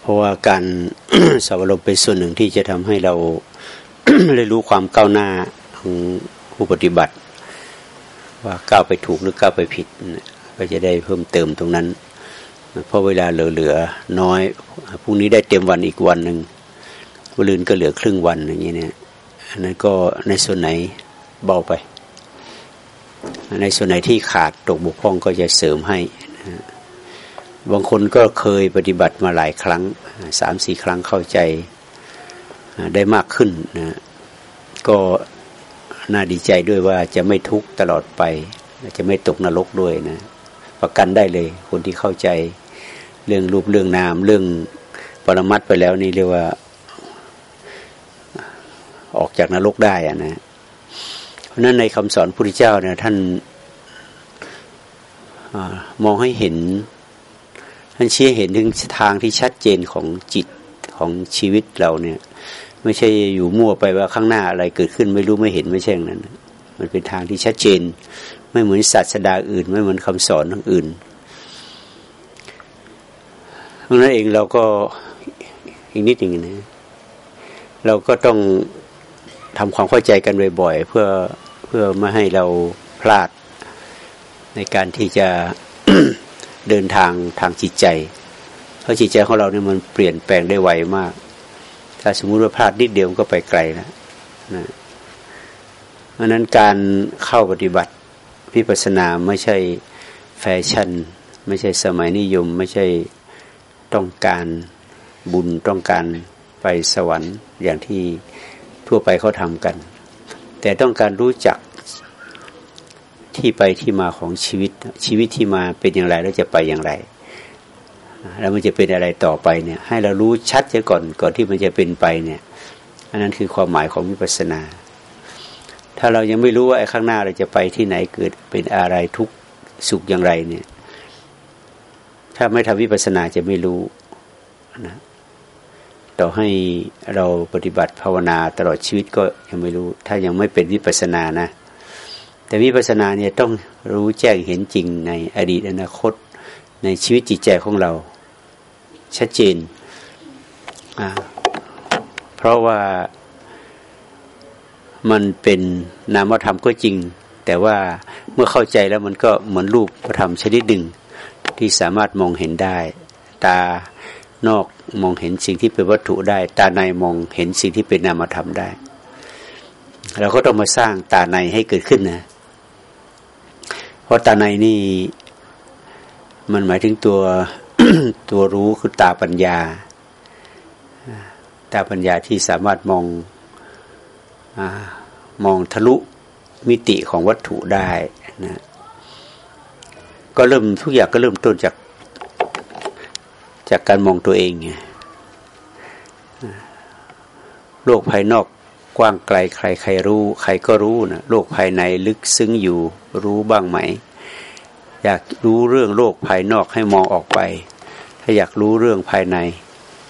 เพราะว่าการสวรมเป็นส่วนหนึ่งที่จะทำให้เราได้รู้ความก้าวหน้าของผู้ปฏิบัติ ว่าก้าวไปถูกหรือก้าวไปผิดก็จะได้เพิ่มเติมตรงนั้น เพราะเวลาเหลือๆน้อยพรุ่งนี้ได้เต็มวันอีกวันหนึ่งวันลืนก็เหลือครึ่งวันอย่างนี้เนี่ยอันนั้นก็ในส่วนไหนเบาไป ในส่วนไหนที่ขาดตกบกพร่องก็จะเสริมให้ บางคนก็เคยปฏิบัติมาหลายครั้งสามสี่ครั้งเข้าใจได้มากขึ้นนะก็น่าดีใจด้วยว่าจะไม่ทุกข์ตลอดไป จะไม่ตกนรกด้วยนะ ประกันได้เลยคนที่เข้าใจเรื่องรูปเรื่องนาม เรื่องปรมัตไปแล้วนี่เรียกว่า ออกจากนรกได้อะนะเพราะนั้นในคำสอนพระพุทธเจ้าเนี่ยท่านอมองให้เห็น ท่านชี้เห็นถึงทางที่ชัดเจนของจิตของชีวิตเราเนี่ย ไม่ใช่อยู่มั่วไปว่าข้างหน้าอะไรเกิดขึ้นไม่รู้ไม่เห็นไม่ใช่นั้น มันเป็นทางที่ชัดเจน ไม่เหมือนศาสดาอื่น ไม่เหมือนคำสอนทางอื่นเพราะนั้นเองเราก็อีกนิดหนึ่งนะเราก็ต้องทำความเข้าใจกันบ่อยๆเพื่อเพื่อไม่ให้เราพลาดในการที่จะ เดินทางทางจิตใจ เพราะจิตใจของเราเนี่ยมันเปลี่ยนแปลงได้ไวมาก ถ้าสมมุติว่าพลาดนิดเดียวก็ไปไกลแล้วนะเพราะนั้นการเข้าปฏิบัติพิปัสนาไม่ใช่แฟชั่น ไม่ใช่สมัยนิยม ไม่ใช่ต้องการบุญต้องการไปสวรรค์อย่างที่ทั่วไปเขาทำกัน แต่ต้องการรู้จัก ที่ไปที่มาของชีวิต ชีวิตที่มาเป็นอย่างไรแล้วจะไปอย่างไรแล้วมันจะเป็นอะไรต่อไปเนี่ย ให้เรารู้ชัดเสียก่อนก่อนที่มันจะเป็นไปเนี่ย อันนั้นคือความหมายของวิปัสสนา ถ้าเรายังไม่รู้ว่าไอ้ข้างหน้าเราจะไปที่ไหนเกิดเป็นอะไรทุกสุขอย่างไรเนี่ย ถ้าไม่ทำวิปัสสนาจะไม่รู้นะต่อให้เราปฏิบัติภาวนาตลอดชีวิตก็ยังไม่รู้ ถ้ายังไม่เป็นวิปัสสนานะ แต่วิปัสสนาเนี่ยต้องรู้แจ้งเห็นจริงในอดีตอนาคต ในชีวิตจิตใจของเรา ชัดเจน เพราะว่ามันเป็นนามธรรมก็จริง แต่ว่าเมื่อเข้าใจแล้วมันก็เหมือนรูปธรรมชนิดหนึ่ง ที่สามารถมองเห็นได้ ตานอกมองเห็นสิ่งที่เป็นวัตถุได้ ตาในมองเห็นสิ่งที่เป็นนามธรรมได้ เราก็ต้องมาสร้างตาในให้เกิดขึ้นนะ ราะตาในนี่ มันหมายถึงตัวตัวรู้คือตาปัญญา ตาปัญญาที่สามารถมองอมองทะลุมิติของวัตถุได้นะก็เริ่มทุกอย่างก็เริ่มต้นจากจากการมองตัวเองไงโลกภายนอก กว้างไกลใครใครรู้ ใครก็รู้นะโลกภายในลึกซึ้งอยู่รู้บ้างไหม อยากรู้เรื่องโลกภายนอกให้มองออกไป ถ้าอยากรู้เรื่องภายใน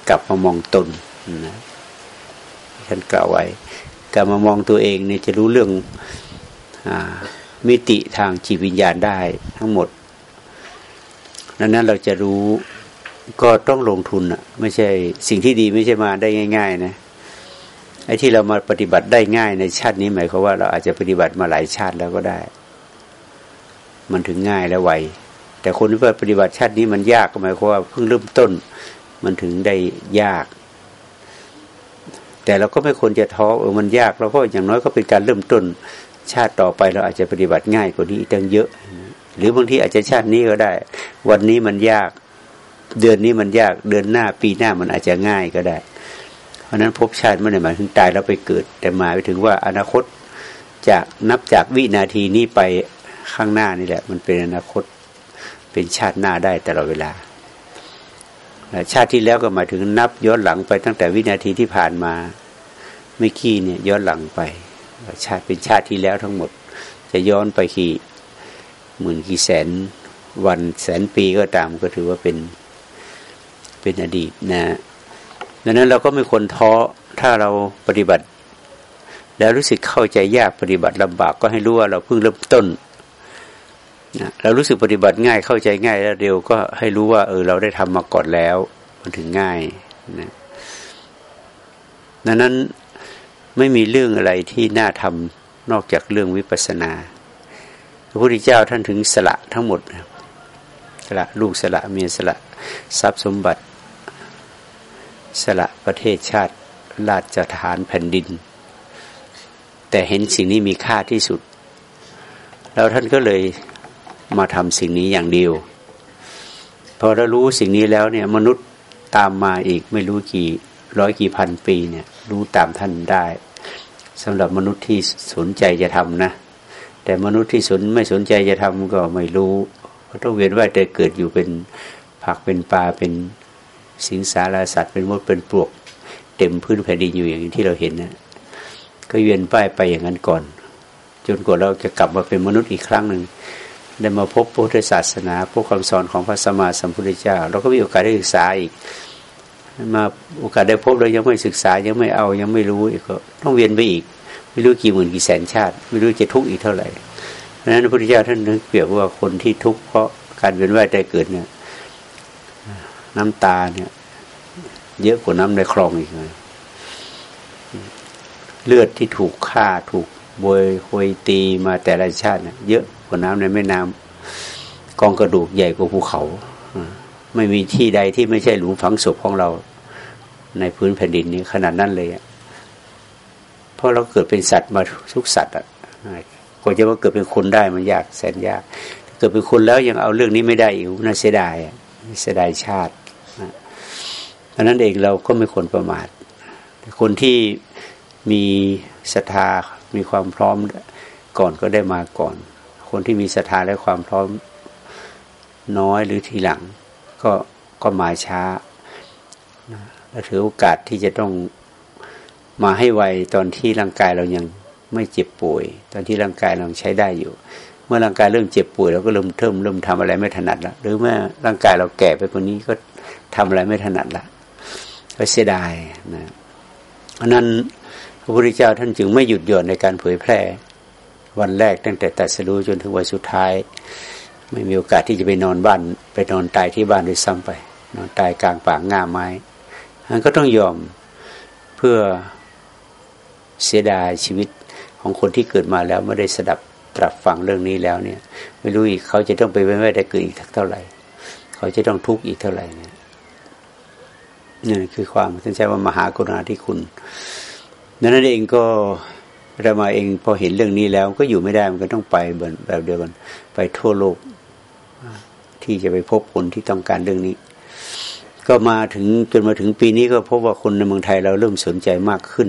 กลับมามองตนนะฉันกล่าวไว้กลับมามองตัวเองเนี่ยจะรู้เรื่องอมิติทางจิตวิญญาณได้ทั้งหมดดังนั้นเราจะรู้ก็ต้องลงทุนอะ ไม่ใช่สิ่งที่ดีไม่ใช่มาได้ง่าย ๆ นะ ไอ้ที่เรามาปฏิบัติได้ง่ายในชาตินี้หมายความว่าเราอาจจะปฏิบัติมาหลายชาติแล้วก็ได้ มันถึงง่ายและไวแต่คนที่ปฏิบัติชาตินี้มันยากก็หมายความว่าเพิ่งเริ่มต้น มันถึงได้ยาก แต่เราก็ไม่ควรจะท้อเออมันยากเราก็อย่างน้อยก็เป็นการเริ่มต้น ชาติต่อไปเราอาจจะปฏิบัติง่ายกว่านี้อีกตั้งเยอะ หรือบางทีอาจจะชาตินี้ก็ได้ วันนี้มันยาก เดือนนี้มันยาก เดือนหน้าปีหน้ามันอาจจะง่ายก็ได้ ราะนั้นภพชาติไม่ได้หมายถึงตายแล้วไปเกิด แต่หมายไปถึงว่าอนาคตจากนับจากวินาทีนี้ไปข้างหน้านี่แหละ มันเป็นอนาคตเป็นชาติหน้าได้ตลอดเวลา ชาติที่แล้วก็หมายถึงนับย้อนหลังไปตั้งแต่วินาทีที่ผ่านมาไม่ขี้เนี่ยย้อนหลังไปชาติเป็นชาติที่แล้วทั้งหมด จะย้อนไปกี่หมื่นกี่แสนวันแสนปีก็ตามก็ถือว่าเป็นเป็นอดีตนะ ดังนั้นเราก็ไม่ควรท้อถ้าเราปฏิบัติ แล้วรู้สึกเข้าใจยากปฏิบัติลำบากก็ให้รู้ว่าเราเพิ่งเริ่มต้นนะเรารู้สึกปฏิบัติง่ายเข้าใจง่ายแล้วเร็วก็ให้รู้ว่า เออ เราได้ทำมาก่อนแล้ว มันถึงง่ายนะดังนั้นไม่มีเรื่องอะไรที่น่าทำนอกจากเรื่องวิปัสสนา พระพุทธเจ้าท่านถึงสละทั้งหมดสละลูกสละเมียสละ ทรัพย์สมบัติ สละประเทศชาติราชฐานแผ่นดิน แต่เห็นสิ่งนี้มีค่าที่สุด แล้วท่านก็เลยมาทำสิ่งนี้อย่างเดียว พอเรารู้สิ่งนี้แล้วเนี่ยมนุษย์ตามมาอีกไม่รู้กี่ร้อยกี่พันปีเนี่ยรู้ตามท่านได้สำหรับมนุษย์ที่สนใจจะทำนะ แต่มนุษย์ที่สนไม่สนใจจะทำก็ไม่รู้เพราะต้องเวียนว่ายแต่เกิดอยู่เป็นผักเป็นปลาเป็น สิงสารสัตว์เป็นมดเป็นปลวก เต็มพื้นแผ่นดินอยู่อย่างที่เราเห็นนะก็เวียนว่ายไปอย่างนั้นก่อน จนกว่าเราจะกลับมาเป็นมนุษย์อีกครั้งหนึ่งได้มาพบพุทธศาสนาพบคำสอนของพระสัมมาสัมพุทธเจ้า เราก็มีโอกาสได้ศึกษาอีก มาโอกาสได้พบเรายังไม่ศึกษายังไม่เอายังไม่รู้อีกก็ต้องเวียนไปอีก ไม่รู้กี่หมื่นกี่แสนชาติ ไม่รู้จะทุกข์อีกเท่าไหร่เพราะนั้นพระพุทธเจ้าท่านนึกเปรียบว่าคนที่ทุกข์เพราะการเวียนว่ายใจเกิดเนี่ย น้ำตาเนี่ย เยอะกว่าน้ำในคลองอีกเลยเลือดที่ถูกฆ่าถูกบวยควยตีมาแต่ละชาติเนี่ยเยอะกว่าน้ำในแม่น้ำกองกระดูกใหญ่กว่าภูเขาไม่มีที่ใดที่ไม่ใช่หลุมฝังศพของเรา ในพื้นแผ่นดินนี้ขนาดนั้นเลยอะเพราะเราเกิดเป็นสัตว์มาทุกสัตว์อะกว่าจะมาเกิดเป็นคนได้มันยากแสนยาก เกิดเป็นคนแล้วยังเอาเรื่องนี้ไม่ได้อีกน่าเสียดาย เสียดายชาติเพราะนั้นเองเราก็ไม่ควรประมาท คนที่มีศรัทธามีความพร้อมก่อนก็ได้มาก่อน คนที่มีศรัทธาและความพร้อมน้อยหรือทีหลัง ก็ก็มาช้าเราถือโอกาสที่จะต้องมาให้ไวตอนที่ร่างกายเรายังไม่เจ็บป่วย ตอนที่ร่างกายเราใช้ได้อยู่ มื่อร่างกายเริ่มเจ็บป่วยเราก็เริ่มเทิมเริ่มทำอะไรไม่ถนัดละหรือเมื่อร่างกายเราแก่ไปกว่านี้ก็ทำอะไรไม่ถนัดละก็เสียดายนะเพราะนั้นพระพุทธเจ้าท่านจึงไม่หยุดหย่อนในการเผยแพร่ วันแรกตั้งแต่ตัดสรู้จนถึงวันสุดท้าย ไม่มีโอกาสที่จะไปนอนบ้าน ไปนอนตายที่บ้านด้วยซ้ำไป นอนตายกลางป่าง่าไม้มันก็ต้องยอมเพื่อเสียดายชีวิตของคนที่เกิดมาแล้วไม่ได้สดับ ตรับฟังเรื่องนี้แล้วเนี่ย ไม่รู้อีกเขาจะต้องไปไม่ได้เกิดอีกเท่าไหร่ เขาจะต้องทุกข์อีกเท่าไหร่เนี่ยนี่คือความท่านใช้ว่ามหากรุณาธิคุณนั้นเองก็เรามาเองพอเห็นเรื่องนี้แล้วก็อยู่ไม่ได้มันก็ต้องไปแบบเดียวกันไปทั่วโลก ที่จะไปพบคนที่ต้องการเรื่องนี้ ก็มาถึงจนมาถึงปีนี้ก็พบว่าคนในเมืองไทยเราเริ่มสนใจมากขึ้น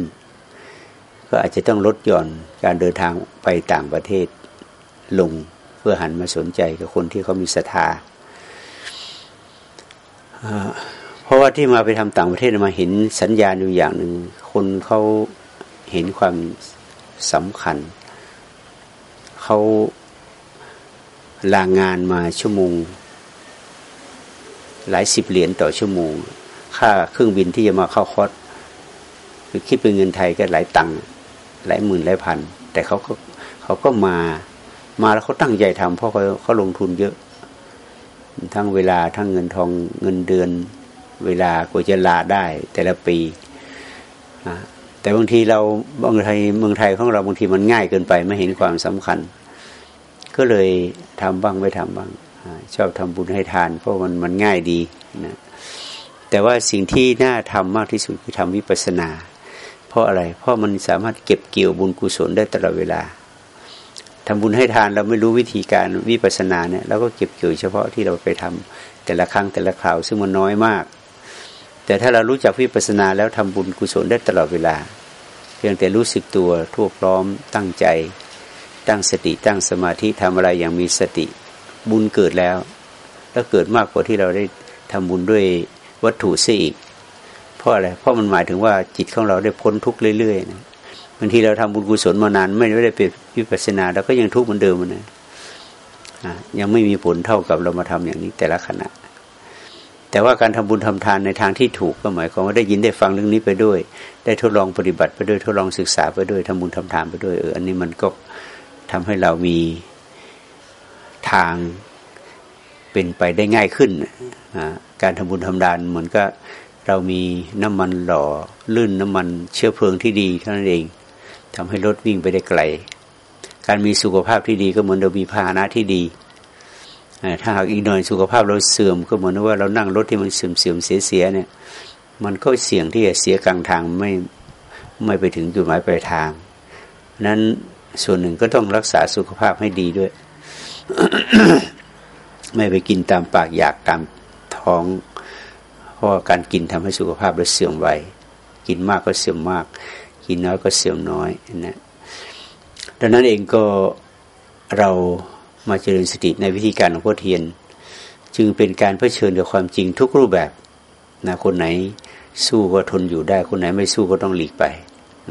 ก็อาจจะต้องลดหย่อนการเดินทางไปต่างประเทศลงเพื่อหันมาสนใจกับคนที่เขามีศรัทธาเพราะว่าที่มาไปทำต่างประเทศมาเห็นสัญญาณอยู่อย่างหนึ่งคนเขาเห็นความสำคัญเขาลางานมาชั่วโมง หลายสิบเหรียญต่อชั่วโมง ค่าเครื่องบินที่จะมาเข้าคอร์สคือคิดเป็นเงินไทยก็หลายตังค์ หลายหมื่นหลายพัน แต่เขาก็เขาก็มามาแล้วเขาตั้งใจทำเพราะเขาเขาลงทุนเยอะ ทั้งเวลาทั้งเงินทองเงินเดือน เวลากว่าจะลาได้ แต่ละปีแต่บางทีเราบางไทยเมืองไทยของเราบางทีมันง่ายเกินไปไม่เห็นความสำคัญ ก็เลยทำบ้างไม่ทำบ้างชอบทำบุญให้ทาน เพราะมันมันง่ายดีนะแต่ว่าสิ่งที่น่าทำมากที่สุดคือทำวิปัสสนา เพราะอะไร เพราะมันสามารถเก็บเกี่ยวบุญกุศลได้ตลอดเวลาทำบุญให้ทานเราไม่รู้วิธีการวิปัสสนาเนี่ยเราก็เก็บเกี่ยวเฉพาะที่เราไปทำแต่ละครั้งแต่ละคราวซึ่งมันน้อยมาก แต่ถ้าเรารู้จักวิปัสสนาแล้วทำบุญกุศลได้ตลอดเวลา เพียงแต่รู้สึกตัวทั่วพร้อมตั้งใจ ตั้งสติตั้งสมาธิทำอะไรอย่างมีสติบุญเกิดแล้ว แล้วเกิดมากกว่าที่เราได้ทำบุญด้วยวัตถุซะอีก เพราะอะไร เพราะมันหมายถึงว่าจิตของเราได้พ้นทุกข์เรื่อยๆนะบางทีเราทำบุญกุศลมานานไม่ได้เป็นวิปัสสนาเราก็ยังทุกข์เหมือนเดิมนะยังไม่มีผลเท่ากับเรามาทำอย่างนี้แต่ละขณะ แต่ว่าการทำบุญทำทานในทางที่ถูกก็หมายความว่าได้ยินได้ฟังเรื่องนี้ไปด้วย ได้ทดลองปฏิบัติไปด้วยทดลองศึกษาไปด้วยทำบุญทำทานไปด้วยเอออันนี้มันก็ทำให้เรามีทางเป็นไปได้ง่ายขึ้น การทำบุญทำดานเหมือนก็ เรามีน้ำมันหล่อลื่นน้ำมันเชื้อเพลิงที่ดีเท่านั้นเองทำให้รถวิ่งไปได้ไกล การมีสุขภาพที่ดีก็เหมือนเรามีพาหนะที่ดีถ้าหากอีกหน่อยสุขภาพเราเสื่อมก็เหมือนว่าเรานั่งรถที่มันเสื่อมเสื่อมเสียเสียเนี่ย มันก็เสี่ยงที่จะเสียกลางทางไม่ไม่ไปถึงจุดหมายปลายทาง นั้นส่วนหนึ่งก็ต้องรักษาสุขภาพให้ดีด้วย ไม่ไปกินตามปากอยากตามท้อง ราะการกินทำให้สุขภาพเราเสื่อมไวกินมากก็เสื่อมมาก กินน้อยก็เสื่อมน้อยนะดังนั้นเองก็เรามาเจริญสติในวิธีการของพ่อเทียน จึงเป็นการเผชิญกับความจริงทุกรูปแบบนะคนไหนสู้ก็ทนอยู่ได้ คนไหนไม่สู้ก็ต้องหลีกไป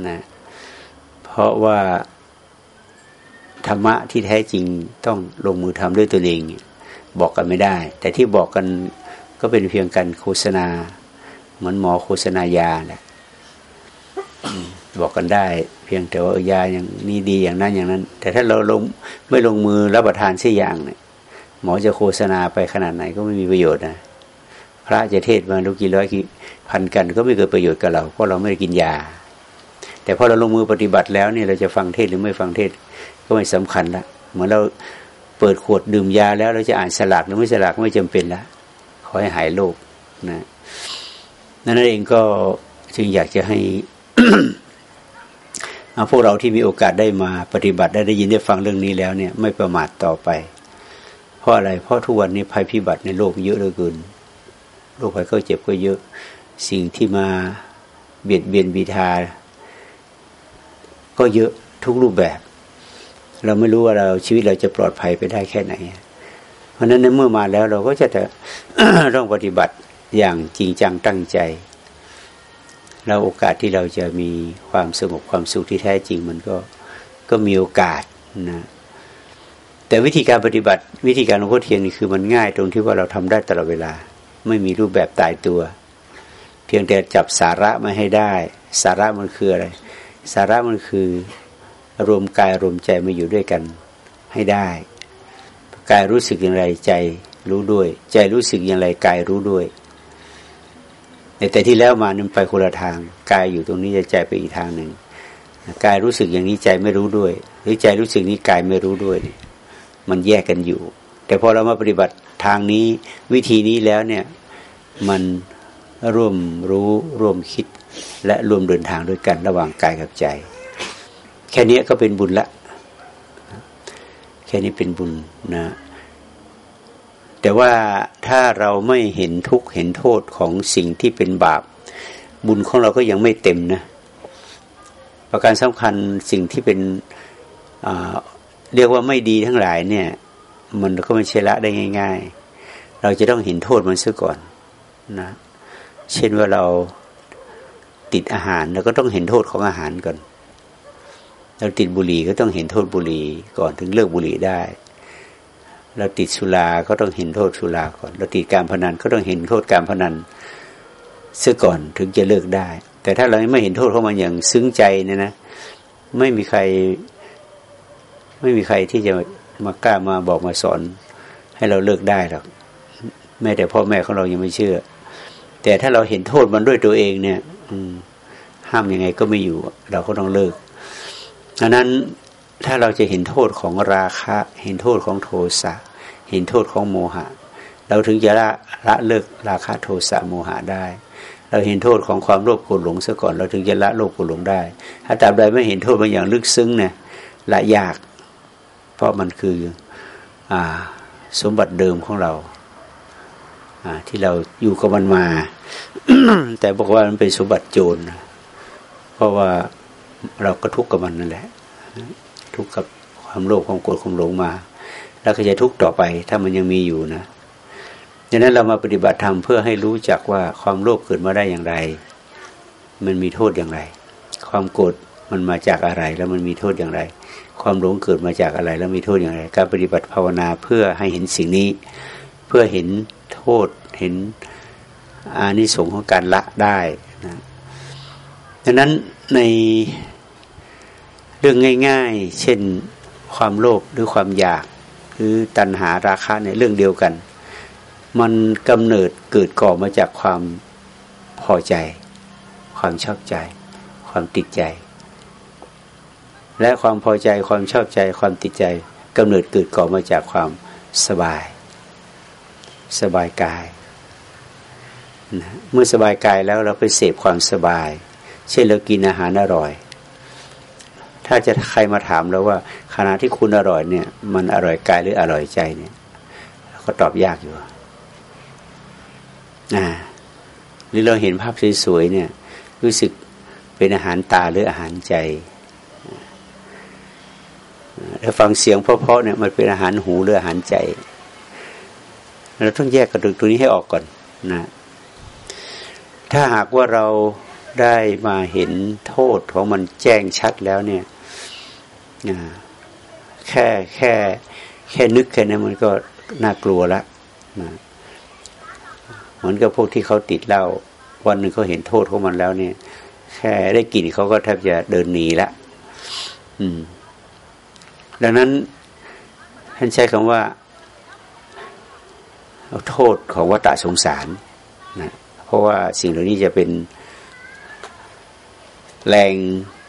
นะเพราะว่าธรรมะที่แท้จริงต้องลงมือทำด้วยตัวเอง บอกกันไม่ได้ แต่ที่บอกกัน ก็เป็นเพียงการโฆษณา เหมือนหมอโฆษณายาแหละบอกกันได้ เพียงแต่ว่ายาอย่างนี้ดีอย่างนั้นอย่างนั้น แต่ถ้าเราลงไม่ลงมือรับประทานเสียอย่างเนี่ยหมอจะโฆษณาไปขนาดไหนก็ไม่มีประโยชน์นะพระจะเทศมาลูกกี่ร้อยกี่พันกันก็ไม่เกิดประโยชน์กับเราเพราะเราไม่ได้กินยา แต่พอเราลงมือปฏิบัติแล้วเนี่ยเราจะฟังเทศหรือไม่ฟังเทศก็ไม่สำคัญละเหมือนเราเปิดขวดดื่มยาแล้วเราจะอ่านสลักหรือไม่สลักไม่จำเป็นละ ขอให้หายโรคนะนั่นเองก็จึงอยากจะให้พวกเราที่มีโอกาสได้มาปฏิบัติได้ได้ยินได้ฟังเรื่องนี้แล้วเนี่ย ไม่ประมาทต่อไป เพราะอะไรเพราะทุกวันนี้ภัยพิบัติในโลกเยอะเหลือเกินโรคภัยก็เจ็บก็เยอะสิ่งที่มาเบียดเบียนบีทา ก็เยอะทุกรูปแบบ เราไม่รู้ว่าเราชีวิตเราจะปลอดภัยไปได้แค่ไหน ราะนั้นเมื่อมาแล้วเราก็จะต้องปฏิบัติอย่างจริงจังตั้งใจแล้วโอกาสที่เราจะมีความสงบความสุขที่แท้จริงมันก็ก็มีโอกาสนะแต่วิธีการปฏิบัติวิธีการหลวงพ่อเทียนคือมันง่ายตรงที่ว่าเราทำได้ตลอดเวลา ไม่มีรูปแบบตายตัว เพียงแต่จับสาระมาให้ได้ สาระมันคืออะไร สาระมันคือรวมกายรวมใจมาอยู่ด้วยกันให้ได้ กายรู้สึกอย่างไรใจรู้ด้วย ใจรู้สึกอย่างไรกายรู้ด้วยแต่ที่แล้วมานั้นไปคนละทางกายอยู่ตรงนี้ใจไปอีกทางหนึ่งกายรู้สึกอย่างนี้ใจไม่รู้ด้วย หรือใจรู้สึกนี้กายไม่รู้ด้วย มันแยกกันอยู่ แต่พอเรามาปฏิบัติทางนี้วิธีนี้แล้วเนี่ยมันร่วมรู้ร่วมคิด และร่วมเดินทางด้วยกันระหว่างกายกับใจ แค่นี้ก็เป็นบุญละ แค่นี้เป็นบุญนะ แต่ว่าถ้าเราไม่เห็นทุกข์เห็นโทษของสิ่งที่เป็นบาป บุญของเราก็ยังไม่เต็มนะ ประการสำคัญสิ่งที่เป็นเรียกว่าไม่ดีทั้งหลายเนี่ย มันก็ไม่ใช่ละได้ง่าย ๆ เราจะต้องเห็นโทษมันซะก่อนนะ เช่นว่าเราติดอาหารเราก็ต้องเห็นโทษของอาหารก่อน เราติดบุหรี่ก็ต้องเห็นโทษบุหรี่ก่อนถึงเลิกบุหรี่ได้ เราติดสุราก็ต้องเห็นโทษสุราก่อน เราติดการพนันก็ต้องเห็นโทษการพนันเสียก่อนถึงจะเลิกได้ แต่ถ้าเราไม่เห็นโทษของมันอย่างซึ้งใจเนี่ยนะ ไม่มีใคร ไม่มีใครที่จะมากล้ามาบอกมาสอน ให้เราเลิกได้หรอกแม้แต่พ่อแม่ของเรายังไม่เชื่อ แต่ถ้าเราเห็นโทษมันด้วยตัวเองเนี่ย อืมห้ามยังไงก็ไม่อยู่ เราก็ต้องเลิก ดังนั้นถ้าเราจะเห็นโทษของราคะ เห็นโทษของโทสะเห็นโทษของโมหะ เราถึงจะละละเลิกราคะโทสะโมหะได้ เราเห็นโทษของความโลภโกรธหลงซะก่อน เราถึงจะละโลภโกรธหลงได้ ถ้าตราบใดไม่เห็นโทษบางอย่างลึกซึ้งเนี่ยละยาก เพราะมันคืออสมบัติเดิมของเราที่เราอยู่กับมันมา แต่บอกว่ามันเป็นสมบัติโจร เพราะว่า เราก็ทุกข์กับมันนั่นแหละ ทุกข์กับความโลภความโกรธความหลงมาแล้วก็จะทุกข์ต่อไปถ้ามันยังมีอยู่นะดังนั้นเรามาปฏิบัติธรรมเพื่อให้รู้จักว่าความโลภเกิดมาได้อย่างไร มันมีโทษอย่างไร ความโกรธมันมาจากอะไรแล้วมันมีโทษอย่างไร ความหลงเกิดมาจากอะไร แล้วมีโทษอย่างไร การปฏิบัติภาวนาเพื่อให้เห็นสิ่งนี้ เพื่อเห็นโทษเห็นอานิสงส์ของการละได้นะดังนั้นใน เรื่องง่าย ๆ เช่นความโลภหรือความอยากหรือตัณหาราคะในเรื่องเดียวกัน มันกำเนิดเกิดก่อมาจากความพอใจ ความชอบใจ ความติดใจ และความพอใจความชอบใจ ความติดใจกำเนิดเกิดก่อมาจากความสบาย สบายกายนะเมื่อสบายกายแล้วเราไปเสพความสบาย เช่นเรากินอาหารอร่อย ถ้าจะใครมาถามเราว่าขณะที่คุณอร่อยเนี่ย มันอร่อยกายหรืออร่อยใจเนี่ยก็ตอบยากอยู่อ่าหรือเราเห็นภาพสวยๆเนี่ย รู้สึกเป็นอาหารตาหรืออาหารใจถ้าฟังเสียงเพราะๆเนี่ยมันเป็นอาหารหูหรืออาหารใจเราต้องแยกกระดูกตัวนี้ให้ออกก่อนนะ ถ้าหากว่าเราได้มาเห็นโทษของมันแจ้งชัดแล้วเนี่ย แค่แค่แค่นึกแค่นั้นมันก็น่ากลัวละนะเหมือนกับพวกที่เขาติดเหล้าวันหนึ่งเขาเห็นโทษของมันแล้วเนี่ย แค่ได้กลิ่นเขาก็แทบจะเดินหนีละอืม ดังนั้นท่านใช้คำว่าโทษของวัฏสงสารนะเพราะว่าสิ่งเหล่านี้จะเป็นแรง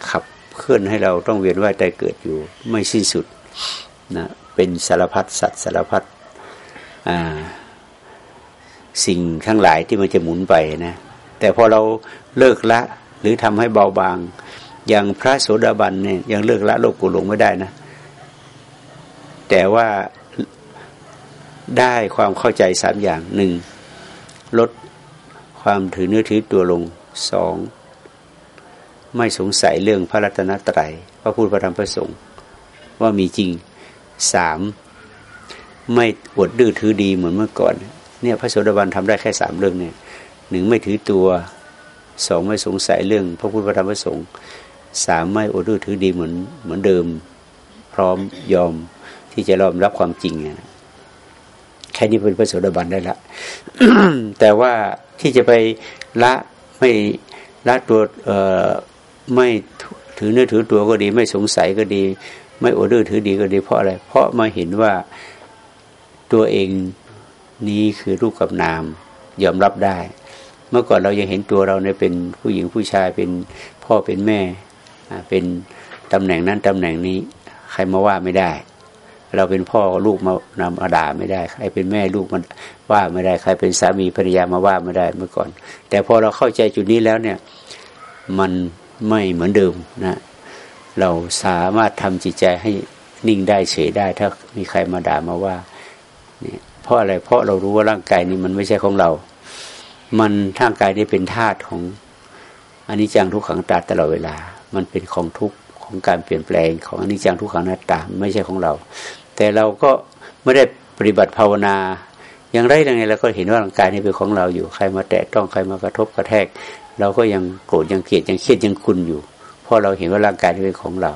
ขับ เคลื่อนให้เราต้องเวียนว่ายตายเกิดอยู่ ไม่สิ้นสุดนะเป็นสารพัดสัตว์สารพัดสิ่งทั้งหลายที่มันจะหมุนไปนะแต่พอเราเลิกละหรือทำให้เบาบาง อย่างพระโสดาบันเนี่ยยังเลิกละโลกกุหลงไม่ได้นะ แต่ว่าได้ความเข้าใจสามอย่างหนึ่งลดความถือเนื้อถือตัวลงสอง ไม่สงสัยเรื่องพระรัตนตรัยพระพุทธพระธรรมพระสงฆ์ว่ามีจริงสามไม่อวดดื้อถือดีเหมือนเมื่อก่อน เนี่ยพระโสดาบันทำได้แค่สามเรื่องเนี่ยหนึ่งไม่ถือตัวสองไม่สงสัยเรื่อง พระพุทธพระธรรมพระสงฆ์สามไม่อวดดื้อถือดีเหมือนเหมือนเดิม พร้อมยอมที่จะยอมรับความจริงแค่นี้เป็นพระโสดาบันได้ละแต่ว่าที่จะไปละไม่ละตัวเอ่อ ไม่ถือเนื้อถือตัวก็ดี ไม่สงสัยก็ดี ไม่อดดื้อถือดีก็ดีเพราะอะไร เพราะมาเห็นว่าตัวเองนี้คือรูปกับนาม ยอมรับได้ เมื่อก่อนเรายังเห็นตัวเราเนี่ยเป็นผู้หญิงผู้ชายเป็นพ่อเป็นแม่เป็นตำแหน่งนั้นตำแหน่งนี้ ใครมาว่าไม่ได้ เราเป็นพ่อลูกมานำอาด่าไม่ได้ ใครเป็นแม่ลูกมันว่าไม่ได้ใครเป็นสามีภรรยามาว่าไม่ได้เมื่อก่อน แต่พอเราเข้าใจจุดนี้แล้วเนี่ย มัน ไม่เหมือนเดิมนะเราสามารถทำจิตใจให้นิ่งได้เฉยได้ ถ้ามีใครมาด่ามาว่าเนี่ยเพราะอะไรเพราะเรารู้ว่าร่างกายนี้มันไม่ใช่ของเรา มันร่างกายนี้เป็นธาตุของอันนี้จังทุกขังตาตลอดเวลา มันเป็นของทุกข์ของการเปลี่ยนแปลงของอันนี้จังทุกขังหน้าตาไม่ใช่ของเรา แต่เราก็ไม่ได้ปฏิบัติภาวนาอย่างไรยังไงเราก็เห็นว่าร่างกายนี้เป็นของเราอยู่ใครมาแตะต้องใครมากระทบกระแทก เราก็ยังโกรธยังเกลียดยังเครียดยังคุณอยู่ เพราะเราเห็นว่าร่างกายเป็นของเรา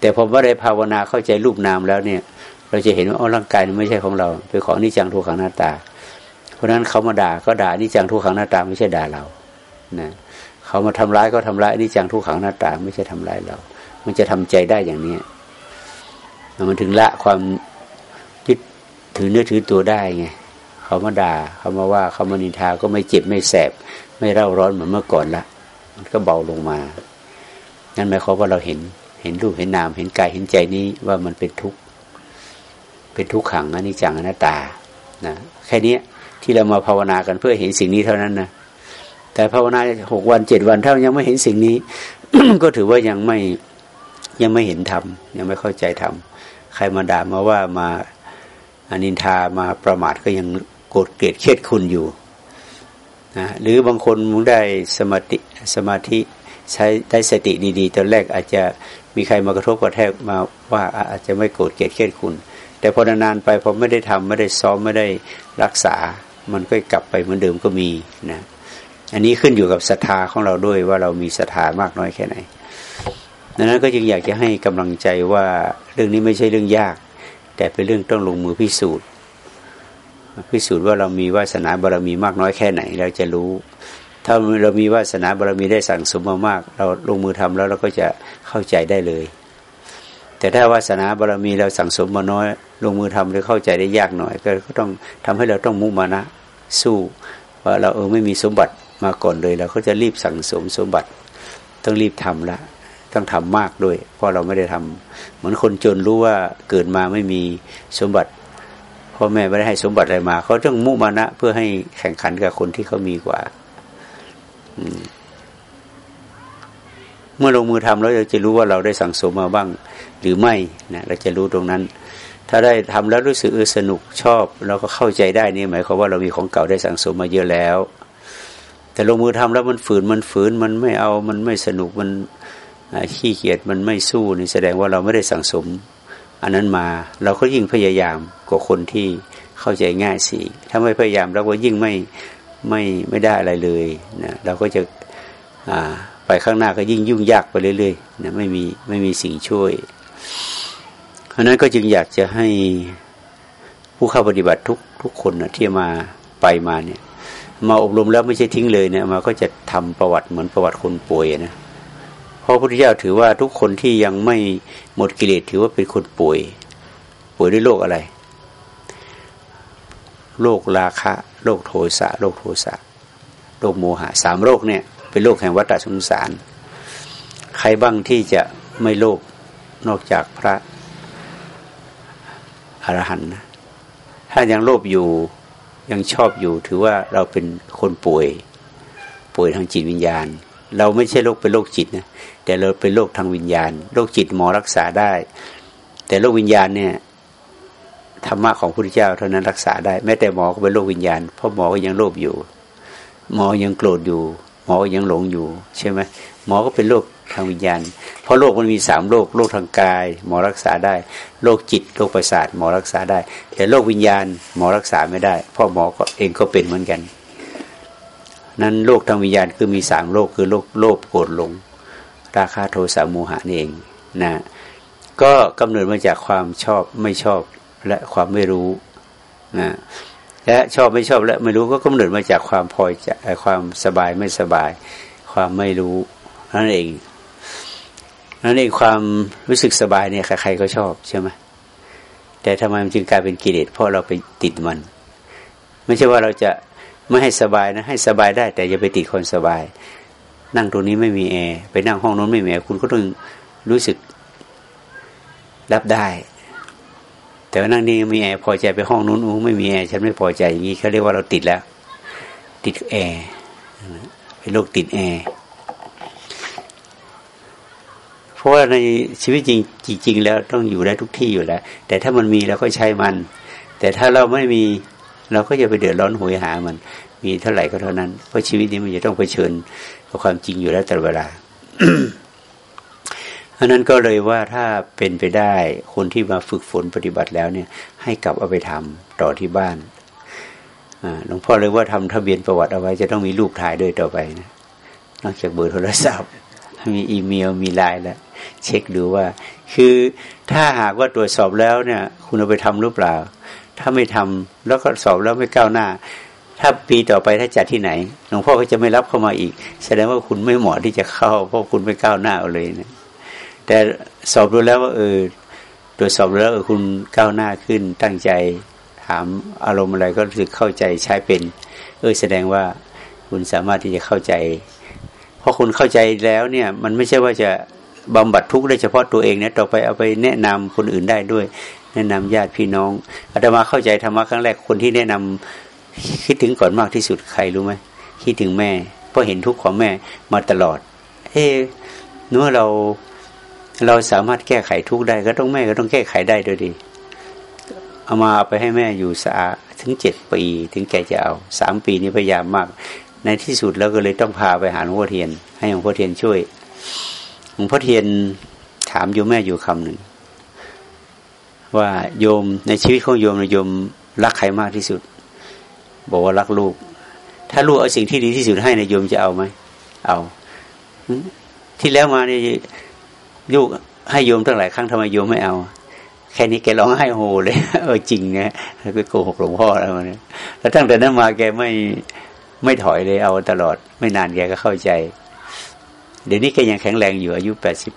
แต่พอไม่ได้ภาวนาเข้าใจรูปนามแล้วเนี่ย เราจะเห็นว่าอ๋อร่างกายไม่ใช่ของเราเป็นของนิจังทุกขังหน้าตา เพราะฉะนั้นเขามาด่าก็ด่านิจังทุกขังหน้าตาไม่ใช่ด่าเรานะเขามาทำร้ายก็ทำร้ายนิจังทุกขังหน้าตาไม่ใช่ทำร้ายเรา มันจะทำใจได้อย่างนี้มันถึงละความยึดถือเนื้อถือตัวได้ไงเขามาด่าเขามาว่าเขามานินทาก็ไม่เจ็บไม่แสบ ไม่เร่าร้อนเหมือนเมื่อก่อนละ มันก็เบาลงมานั่นหมายความว่าเราเห็นเห็นรูปเห็นนาม เห็นกายเห็นใจนี้ว่ามันเป็นทุกข์เป็นทุกขังอนิจจังอนัตตานะแค่นี้ที่เรามาภาวนากันเพื่อเห็นสิ่งนี้เท่านั้นนะแต่ภาวนาหกวันเจ็ดวันถ้ายังไม่เห็นสิ่งนี้ ก็ถือว่ายังไม่ยังไม่เห็นธรรมยังไม่เข้าใจธรรมใครมาด่ามาว่ามาอนินทามาประมาทก็ยังโกรธเกลียดเครียดคุณอยู่ นะหรือบางคนมึงได้สมาธิสมาธิใช้ได้สติดีๆตอนแรกอาจจะมีใครมากระทบกระแทกมาว่าอาจจะไม่โกรธเกลียดเคียดคุณ แต่พอนานๆไปพอไม่ได้ทำไม่ได้ซ้อมไม่ได้รักษา มันก็กลับไปเหมือนเดิมก็มีนะอันนี้ขึ้นอยู่กับศรัทธาของเราด้วยว่าเรามีศรัทธามากน้อยแค่ไหนดังนั้นก็จึงอยากจะให้กำลังใจว่าเรื่องนี้ไม่ใช่เรื่องยาก แต่เป็นเรื่องต้องลงมือพิสูจน์ พิสูจน์ว่าเรามีวาสนาบารมีมากน้อยแค่ไหน เราจะรู้ ถ้าเรามีวาสนาบารมีได้สั่งสมมามาก เราลงมือทำแล้วเราก็จะเข้าใจได้เลย แต่ถ้าวาสนาบารมีเราสั่งสมมาน้อย ลงมือทำหรือเข้าใจได้ยากหน่อย ก็ต้องทำให้เราต้องมุ่งมานะสู้ว่าเราเออไม่มีสมบัติมาก่อนเลยเราก็จะรีบสั่งสมสมบัติ ต้องรีบทำละต้องทำมากด้วย เพราะเราไม่ได้ทำเหมือนคนจนรู้ว่าเกิดมาไม่มีสมบัติ พ่อแม่ไม่ได้ให้สมบัติอะไรมาเขาต้องมุ่งมานะ เพื่อให้แข่งขันกับคนที่เขามีกว่าเมื่อลงมือทำแล้วเราจะรู้ว่าเราได้สั่งสมมาบ้างหรือไม่นะเราจะรู้ตรงนั้น ถ้าได้ทำแล้วรู้สึกเออสนุกชอบเราก็เข้าใจได้นี่หมายความว่าเรามีของเก่าได้สั่งสมมาเยอะแล้ว แต่ลงมือทำแล้วมันฝืนมันฝืนมันไม่เอามันไม่สนุกมันขี้เกียจมันไม่สู้นี่แสดงว่าเราไม่ได้สั่งสม อันนั้นมาเราก็ยิ่งพยายามกว่าคนที่เข้าใจง่ายสิถ้าไม่พยายามเราก็ยิ่งไม่ไม่ไม่ได้อะไรเลยนะเราก็จะไปข้างหน้าก็ยิ่งยุ่งยากไปเรื่อยๆนะไม่มีไม่มีสิ่งช่วย เพราะนั้นก็จึงอยากจะให้ผู้เข้าปฏิบัติทุกทุกคนนะที่มาไปมาเนี่ย มาอบรมแล้วไม่ใช่ทิ้งเลยเนี่ยมาก็จะทำประวัติเหมือนประวัติคนป่วยนะ เพราะพระพุทธเจ้าถือว่าทุกคนที่ยังไม่หมดกิเลสถือว่าเป็นคนป่วย ป่วยด้วยโรคอะไรโรคราคะโรคโทสะโรคโทสะโรคโมหะสามโรคเนี่ย เป็นโลกแห่งวัฏสงสาร ใครบ้างที่จะไม่โลภนอกจากพระอรหันต์นะถ้ายังโลภอยู่ยังชอบอยู่ ถือว่าเราเป็นคนป่วย ป่วยทางจิตวิญญาณ เราไม่ใช่โรคเป็นโรคจิตนะ แต่เราเป็นโรคทางวิญญาณโรคจิตหมอรักษาได้ แต่โรควิญญาณเนี่ยธรรมะของพระพุทธเจ้าเท่านั้นรักษาได้แม้แต่หมอก็เป็นโรควิญญาณเพราะหมอก็ยังโลภอยู่ หมอยังโกรธอยู่ หมอยังหลงอยู่ ใช่ไหมหมอก็เป็นโรคทางวิญญาณ เพราะโรคมันมีสามโรคโรคทางกาย หมอรักษาได้โรคจิตโรคประสาทหมอรักษาได้ แต่โรควิญญาณ หมอรักษาไม่ได้เพราะหมอก็เองก็เป็นเหมือนกัน นั้นโรคทางวิญญาณคือมีสามโรคคือโรคโลภโกรธหลง ราคะโทสะโมหะนี่เองนะก็กำเนิดมาจากความชอบไม่ชอบและความไม่รู้นะและชอบไม่ชอบและไม่รู้ก็กำเนิดมาจากความพอใจความสบายไม่สบาย ความไม่รู้นั่นเองนั่นเองความรู้สึกสบายเนี่ยใครๆก็ชอบใช่ไหมแต่ทำไมมันจึงกลายเป็นกิเลสเพราะเราไปติดมัน ไม่ใช่ว่าเราจะไม่ให้สบายนะ ให้สบายได้ แต่อย่าไปติดความสบาย นั่งตรงนี้ไม่มีแอร์ไปนั่งห้องนู้นไม่มีแอร์คุณก็ต้องรู้สึกรับได้ แต่ว่านั่งนี่มีแอร์พอใจไปห้องนู้นอู้ไม่มีแอร์ฉันไม่พอใจอย่างนี้เขาเรียกว่าเราติดแล้ว ติดแอร์เป็นโรคติดแอร์เพราะว่าในชีวิตจริงจริงแล้วต้องอยู่ได้ทุกที่อยู่แล้ว แต่ถ้ามันมีเราก็ใช้มัน แต่ถ้าเราไม่มีเราก็จะไปเดือดร้อนหวยหามัน มีเท่าไหร่ก็เท่านั้น เพราะชีวิตนี้มันจะต้องเผชิญกับความจริงอยู่แล้วตลอดเวลาเพรานั้นก็เลยว่าถ้าเป็นไปได้คนที่มาฝึกฝนปฏิบัติแล้วเนี่ย ให้กลับเอาไปทำต่อที่บ้านหลวงพ่อเลยว่าทำทะเบียนประวัติเอาไว้จะต้องมีรูปถ่ายด้วยต่อไปนะนอกจากเบอร์โทรศัพท์ มีอีเมลมีไลน์แล้ว เช็คดูว่า คือถ้าหากว่าตรวจสอบแล้วเนี่ย คุณเอาไปทำหรือเปล่า ถ้าไม่ทำแล้วก็สอบแล้วไม่ก้าวหน้า ถ้าปีต่อไปถ้าจัดที่ไหนหลวงพ่อก็จะไม่รับเข้ามาอีก แสดงว่าคุณไม่เหมาะที่จะเข้า เพราะคุณไม่ก้าวหน้าเอาเลยนะแต่สอบดูแล้วว่าเออตรวจสอบแล้วเออคุณก้าวหน้าขึ้นตั้งใจถามอารมณ์อะไรก็รู้สึกเข้าใจใช้เป็น เออแสดงว่าคุณสามารถที่จะเข้าใจ เพราะคุณเข้าใจแล้วเนี่ย มันไม่ใช่ว่าจะบำบัดทุกข์ได้เฉพาะตัวเองนะต่อไปเอาไปแนะนำคนอื่นได้ด้วย แนะนำญาติพี่น้องอาตมาเข้าใจธรรมะครั้งแรกคนที่แนะนำ คิดถึงก่อนมากที่สุดใครรู้ไหมคิดถึงแม่ เพราะเห็นทุกข์ของแม่มาตลอดเฮ้เนื้อเราเราสามารถแก้ไขทุกได้ ก็ต้องแม่ก็ต้องแก้ไขได้ด้วยดี เอามาไปให้แม่อยู่สาถึงเจ็ดปี ถึงแกจะเอาสามปีนี้พยายามมาก ในที่สุดแล้วก็เลยต้องพาไปหาหลวงพ่อเทียน ให้หลวงพ่อเทียนช่วยหลวงพ่อเทียนถามโยมแม่อยู่คำหนึ่งว่าโยมในชีวิตของโยมโยมรักใครมากที่สุด บอกว่ารักลูก ถ้าลูกเอาสิ่งที่ดีที่สุดให้ในโยมจะเอาไหมเอาที่แล้วมาเนี่ยลูกให้โยมตั้งหลายครั้งทำไมโยมไม่เอา แค่นี้แกร้องไห้โฮเลยเออจริงนะไปโกหกหลวงพ่อแล้วเนี่ยแล้วตั้งแต่นั้นมาแกไม่ไม่ถอยเลยเอาตลอด ไม่นานแกก็เข้าใจ เดี๋ยวนี้แกยังแข็งแรงอยู่อายุแปดสิบ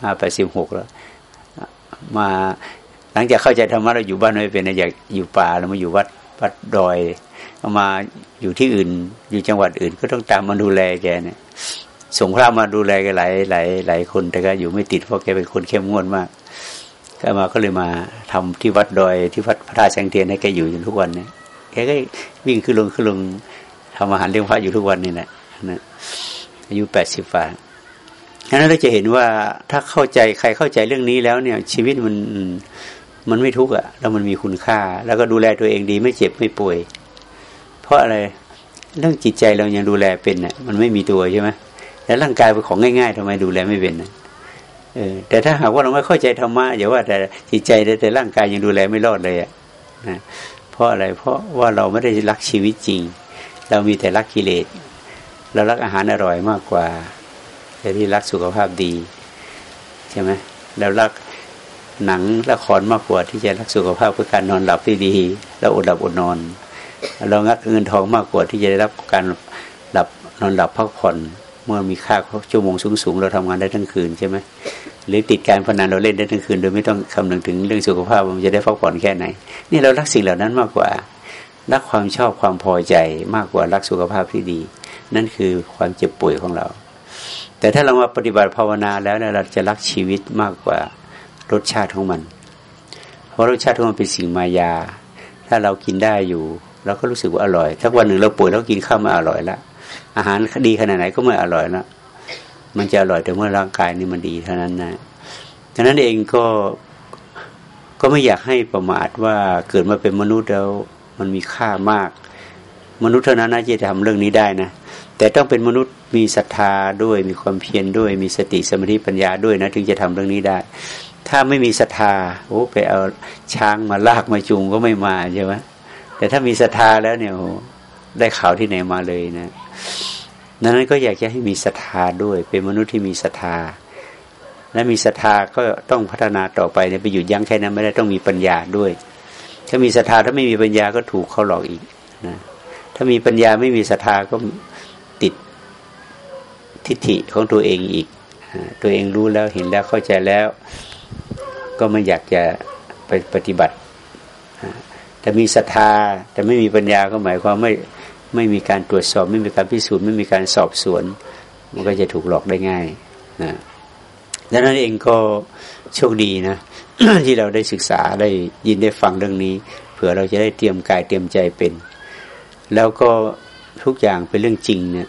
ห้าแปดสิบหกแล้ว มาหลังจากเข้าใจธรรมะเราอยู่บ้านไม่เป็นอยากอยู่ป่าเรามาอยู่วัดวัดดอย มาอยู่ที่อื่น อยู่จังหวัดอื่น ก็ต้องตามมาดูแลแกเนี่ยส่งพระมาดูแลกันหลายหลายหลายคน แต่ก็อยู่ไม่ติดเพราะแกเป็นคนเข้มงวดมาก ก็มาก็เลยมาทำที่วัดดอยที่วัดพระธาตุแสงเทียนให้แกอยู่อยู่ทุกวันเนี่ยแกก็วิ่งขึ้นลงขึ้นลงทำอาหารเลี้ยงพระอยู่ทุกวันนี่แหละนะอายุแปดสิบฝ่าฉะนั้นเราจะเห็นว่าถ้าเข้าใจใครเข้าใจเรื่องนี้แล้วเนี่ย ชีวิตมันมันไม่ทุกข์อะแล้วมันมีคุณค่า แล้วก็ดูแลตัวเองดีไม่เจ็บไม่ป่วย ราะอะไรเรื่องจิตใจเรายังดูแลเป็นน่ะมันไม่มีตัวใช่ไหมแล้วร่างกายเป็นของง่ายๆทำไมดูแลไม่เป็นนะเออแต่ถ้าหากว่าเราไม่เข้าใจธรรมะอย่าว่าแต่จิตใจแต่ร่างกายยังดูแลไม่รอดเลยอะนะเพราะอะไรเพราะว่าเราไม่ได้รักชีวิตจริง เรามีแต่รักกิเลสเรารักอาหารอร่อยมากกว่าแต่ที่รักสุขภาพดีใช่ไหมเรารักหนังละครมากกว่าที่จะรักสุขภาพเพื่อการนอนหลับที่ดี แล้วอดหลับอดนอน เรางักเงินทองมากกว่าที่จะได้รับการหลับนอนหลับพักผ่อน เมื่อมีค่าชั่วโมงสูงๆเราทำงานได้ทั้งคืนใช่ไหมหรือติดการพนันเราเล่นได้ทั้งคืน โดยไม่ต้องคำนึงถึงเรื่องสุขภาพมันจะได้พักผ่อนแค่ไหน นี่เรารักสิ่งเหล่านั้นมากกว่ารักความชอบความพอใจมากกว่ารักสุขภาพที่ดี นั่นคือความเจ็บป่วยของเรา แต่ถ้าเรามาปฏิบัติภาวนาแล้วเราจะรักชีวิตมากกว่ารสชาติของมัน เพราะรสชาติของมันเป็นสิ่งมายา ถ้าเรากินได้อยู่ เราก็รู้สึกว่าอร่อยถ้าวันหนึ่งเราป่วยเรากินข้าวมาอร่อยแล้วอาหารดีขนาดไหนก็ไม่อร่อยแล้วมันจะอร่อยแต่เมื่อร่างกายนี่มันดีเท่านั้นนะฉะนั้นเองก็ก็ไม่อยากให้ประมาทว่าเกิดมาเป็นมนุษย์แล้วมันมีค่ามาก มนุษย์เท่านั้นน่าจะทำเรื่องนี้ได้นะแต่ต้องเป็นมนุษย์มีศรัทธาด้วยมีความเพียรด้วย มีสติสมาธิปัญญาด้วยนะถึงจะทำเรื่องนี้ได้ ถ้าไม่มีศรัทธาโอ้ไปเอาช้างมาลากมาจูงก็ไม่มาใช่ไหม แต่ถ้ามีศรัทธาแล้วเนี่ยได้ข่าวที่ไหนมาเลยนะดังนั้นก็อยากจะให้มีศรัทธาด้วย เป็นมนุษย์ที่มีศรัทธา และมีศรัทธาก็ต้องพัฒนาต่อไปเนี่ยไปหยุดยั้งแค่นั้นไม่ได้ต้องมีปัญญาด้วย ถ้ามีศรัทธาถ้าไม่มีปัญญาก็ถูกเขาหลอกอีกนะถ้ามีปัญญาไม่มีศรัทธาก็ติดทิฏฐิของตัวเองอีก ตัวเองรู้แล้วเห็นแล้วเข้าใจแล้ว ก็ไม่อยากจะไปปฏิบัติ แต่มีศรัทธาแต่ไม่มีปัญญาก็หมายความไม่ไม่มีการตรวจสอบ ไม่มีการพิสูจน์ไม่มีการสอบสวน มันก็จะถูกหลอกได้ง่ายนะดังนั้นเองก็โชคดีนะที่เราได้ศึกษาได้ยินได้ฟังเรื่องนี้ เผื่อเราจะได้เตรียมกายเตรียมใจเป็น แล้วก็ทุกอย่างเป็นเรื่องจริงเนี่ย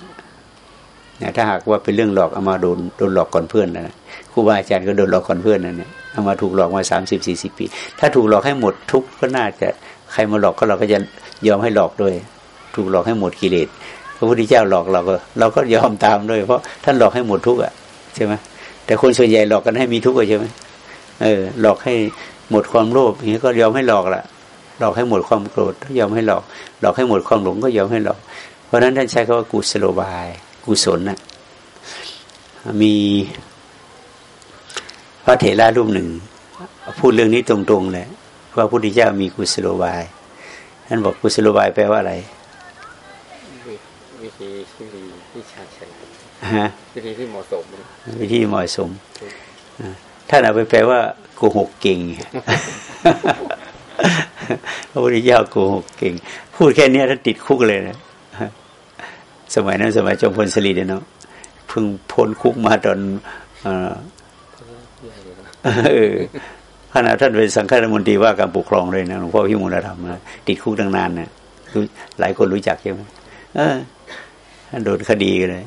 ถ้าหากว่าเป็นเรื่องหลอกเอามาโดนโดนหลอกก่อนเพื่อนนะครูบาอาจารย์ก็โดนหลอกก่อนเพื่อนนั่นเนี่ยเอามาถูกหลอกมาสามสิบสี่สิบปี ถ้าถูกหลอกให้หมดทุกก็น่าจะ ใครมาหลอกก็เราก็จะยอมให้หลอกด้วย ถูกหลอกให้หมดกิเลสพระพุทธเจ้าหลอกเราก็ เราก็ยอมตามด้วย เพราะท่านหลอกให้หมดทุกข์อะใช่ไหมแต่คนส่วนใหญ่หลอกกันให้มีทุกข์ใช่ไหมเออ หลอกให้หมดความโลภอย่างนี้ก็ยอมให้หลอกละหลอกให้หมดความโกรธก็ยอมให้หลอก หลอกให้หมดความหลงก็ยอมให้หลอก เพราะฉะนั้นท่านใช้คำว่ากุศโลบาย กุศลนะมีพระเถระรูปหนึ่ง พูดเรื่องนี้ตรงๆเลย ว่าพระพุทธเจ้ามีกุศโลบายท่านบอกกุศโลบายแปลว่าอะไรวิธีที่ดีที่ชาญฉลาดวิธีที่เหมาะสม วิธีเหมาะสมท่านเอาไปแปลว่าโกหกเก่งพระพุทธเจ้าโกหกเก่ง พูดแค่นี้ท่านติดคุกเลยนะสมัยนั้นสมัยจอมพลสฤษดิ์เนาะเพิ่งพ้นคุกมาตอนเออ ขณะท่านเป็นสังฆมนตรีว่าการปกครองเลยนะหลวงพ่อพิมูลธรรมติดคุกตั้งนานเนี่ยหลายคนรู้จักใช่ไหมเออโดนคดีเลย